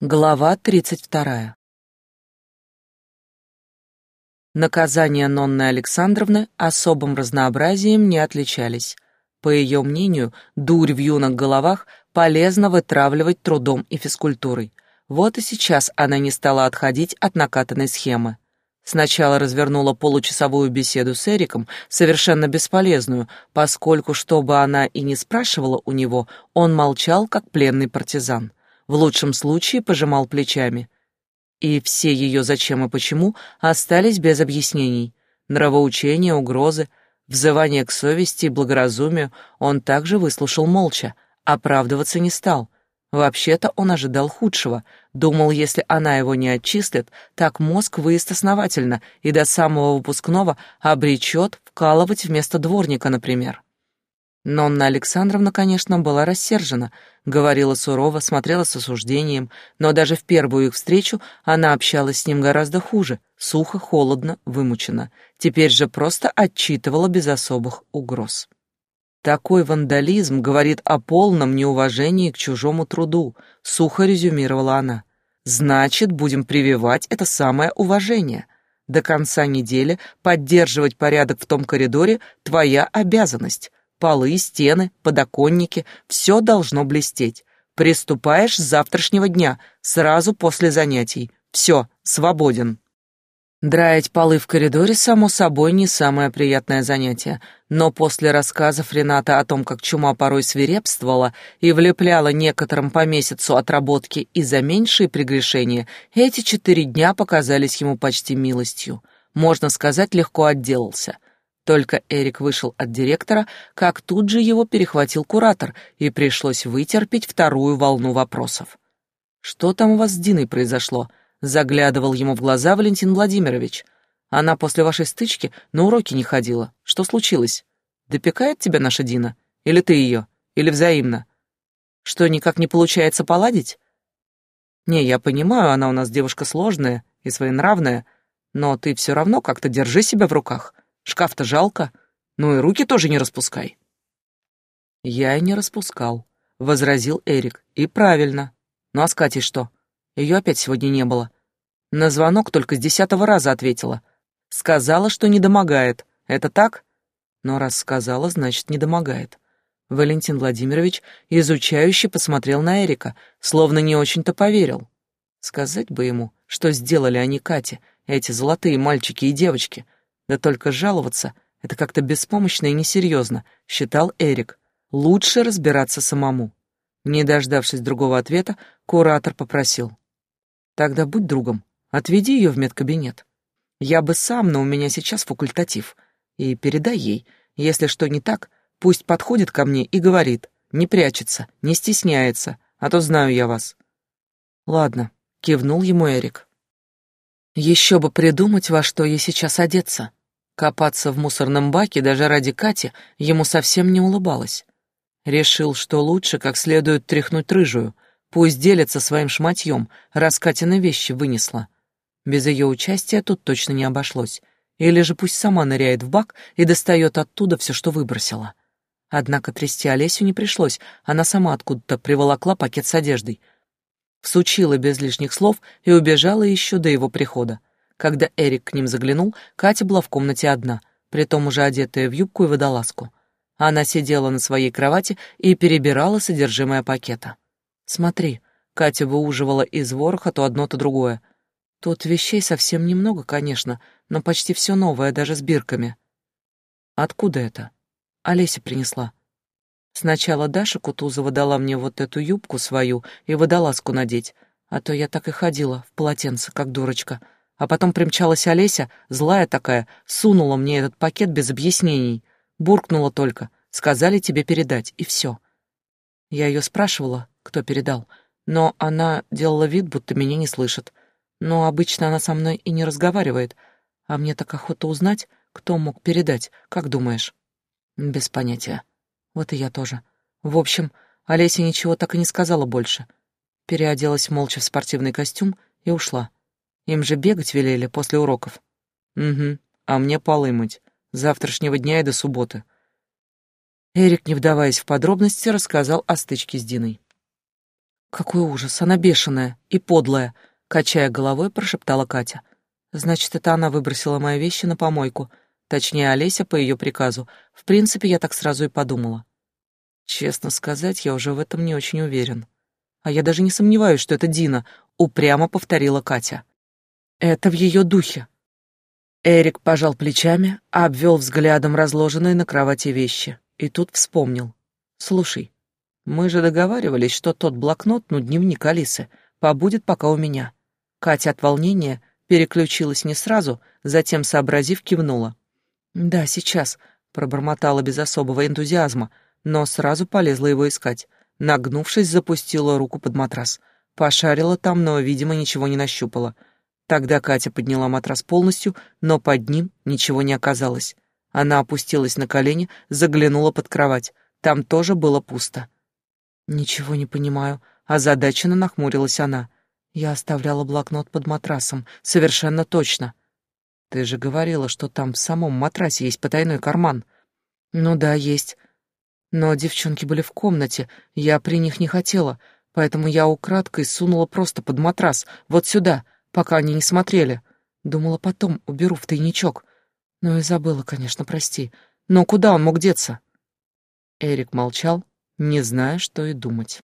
Глава тридцать вторая. Наказания Нонны Александровны особым разнообразием не отличались. По ее мнению, дурь в юных головах полезно вытравливать трудом и физкультурой. Вот и сейчас она не стала отходить от накатанной схемы. Сначала развернула получасовую беседу с Эриком, совершенно бесполезную, поскольку, что бы она и не спрашивала у него, он молчал, как пленный партизан в лучшем случае пожимал плечами. И все ее зачем и почему остались без объяснений. Нравоучения, угрозы, взывание к совести и благоразумию он также выслушал молча, оправдываться не стал. Вообще-то он ожидал худшего, думал, если она его не отчислит, так мозг выезд основательно и до самого выпускного обречет вкалывать вместо дворника, например. Нонна Александровна, конечно, была рассержена, говорила сурово, смотрела с осуждением, но даже в первую их встречу она общалась с ним гораздо хуже, сухо, холодно, вымученно. Теперь же просто отчитывала без особых угроз. Такой вандализм говорит о полном неуважении к чужому труду, сухо резюмировала она. Значит, будем прививать это самое уважение. До конца недели поддерживать порядок в том коридоре — твоя обязанность. Полы, стены, подоконники — все должно блестеть. Приступаешь с завтрашнего дня, сразу после занятий. Все, свободен. Драить полы в коридоре, само собой, не самое приятное занятие, но после рассказов Рената о том, как чума порой свирепствовала и влепляла некоторым по месяцу отработки и за меньшие прегрешения, эти четыре дня показались ему почти милостью. Можно сказать, легко отделался — только Эрик вышел от директора, как тут же его перехватил куратор, и пришлось вытерпеть вторую волну вопросов. «Что там у вас с Диной произошло?» — заглядывал ему в глаза Валентин Владимирович. «Она после вашей стычки на уроки не ходила. Что случилось? Допекает тебя наша Дина? Или ты ее? Или взаимно? Что, никак не получается поладить?» «Не, я понимаю, она у нас девушка сложная и своенравная, но ты все равно как-то держи себя в руках. Шкаф-то жалко, ну и руки тоже не распускай. Я и не распускал, возразил Эрик. И правильно. Ну а с Катей что? Ее опять сегодня не было. На звонок только с десятого раза ответила. Сказала, что не домогает. Это так? Но раз сказала, значит, не домогает. Валентин Владимирович изучающе посмотрел на Эрика, словно не очень-то поверил. Сказать бы ему, что сделали они Кате, эти золотые мальчики и девочки — да только жаловаться — это как-то беспомощно и несерьезно, считал Эрик. Лучше разбираться самому. Не дождавшись другого ответа, куратор попросил. «Тогда будь другом, отведи ее в медкабинет. Я бы сам, но у меня сейчас факультатив. И передай ей, если что не так, пусть подходит ко мне и говорит, не прячется, не стесняется, а то знаю я вас». «Ладно», — кивнул ему Эрик. «Еще бы придумать, во что ей сейчас одеться». Копаться в мусорном баке даже ради Кати ему совсем не улыбалось. Решил, что лучше как следует тряхнуть рыжую, пусть делится своим шматьем, раз Катина вещи вынесла. Без ее участия тут точно не обошлось. Или же пусть сама ныряет в бак и достает оттуда все, что выбросила. Однако трясти Олесю не пришлось, она сама откуда-то приволокла пакет с одеждой. Всучила без лишних слов и убежала еще до его прихода. Когда Эрик к ним заглянул, Катя была в комнате одна, притом уже одетая в юбку и водолазку. Она сидела на своей кровати и перебирала содержимое пакета. «Смотри», — Катя выуживала из вороха то одно, то другое. «Тут вещей совсем немного, конечно, но почти все новое, даже с бирками». «Откуда это?» «Олеся принесла». Сначала Даша Кутузова дала мне вот эту юбку свою и водолазку надеть, а то я так и ходила в полотенце, как дурочка. А потом примчалась Олеся, злая такая, сунула мне этот пакет без объяснений. Буркнула только. Сказали тебе передать, и все. Я ее спрашивала, кто передал, но она делала вид, будто меня не слышит. Но обычно она со мной и не разговаривает. А мне так охота узнать, кто мог передать, как думаешь? Без понятия. Вот и я тоже. В общем, Олеся ничего так и не сказала больше. Переоделась молча в спортивный костюм и ушла. Им же бегать велели после уроков. Угу, а мне полы мыть. Завтрашнего дня и до субботы. Эрик, не вдаваясь в подробности, рассказал о стычке с Диной. Какой ужас, она бешеная и подлая, качая головой, прошептала Катя. Значит, это она выбросила мои вещи на помойку. Точнее, Олеся по ее приказу. В принципе, я так сразу и подумала. Честно сказать, я уже в этом не очень уверен. А я даже не сомневаюсь, что это Дина, упрямо повторила Катя. Это в ее духе. Эрик пожал плечами, обвел взглядом разложенные на кровати вещи. И тут вспомнил. «Слушай, мы же договаривались, что тот блокнот, ну, дневник Алисы, побудет пока у меня». Катя от волнения переключилась не сразу, затем, сообразив, кивнула. «Да, сейчас», — пробормотала без особого энтузиазма, но сразу полезла его искать. Нагнувшись, запустила руку под матрас. Пошарила там, но, видимо, ничего не нащупала. Тогда Катя подняла матрас полностью, но под ним ничего не оказалось. Она опустилась на колени, заглянула под кровать. Там тоже было пусто. «Ничего не понимаю», — озадаченно нахмурилась она. Я оставляла блокнот под матрасом, совершенно точно. Ты же говорила, что там в самом матрасе есть потайной карман. Ну да, есть. Но девчонки были в комнате, я при них не хотела, поэтому я украдкой сунула просто под матрас, вот сюда, пока они не смотрели. Думала, потом уберу в тайничок. Ну и забыла, конечно, прости. Но куда он мог деться? Эрик молчал, не зная, что и думать.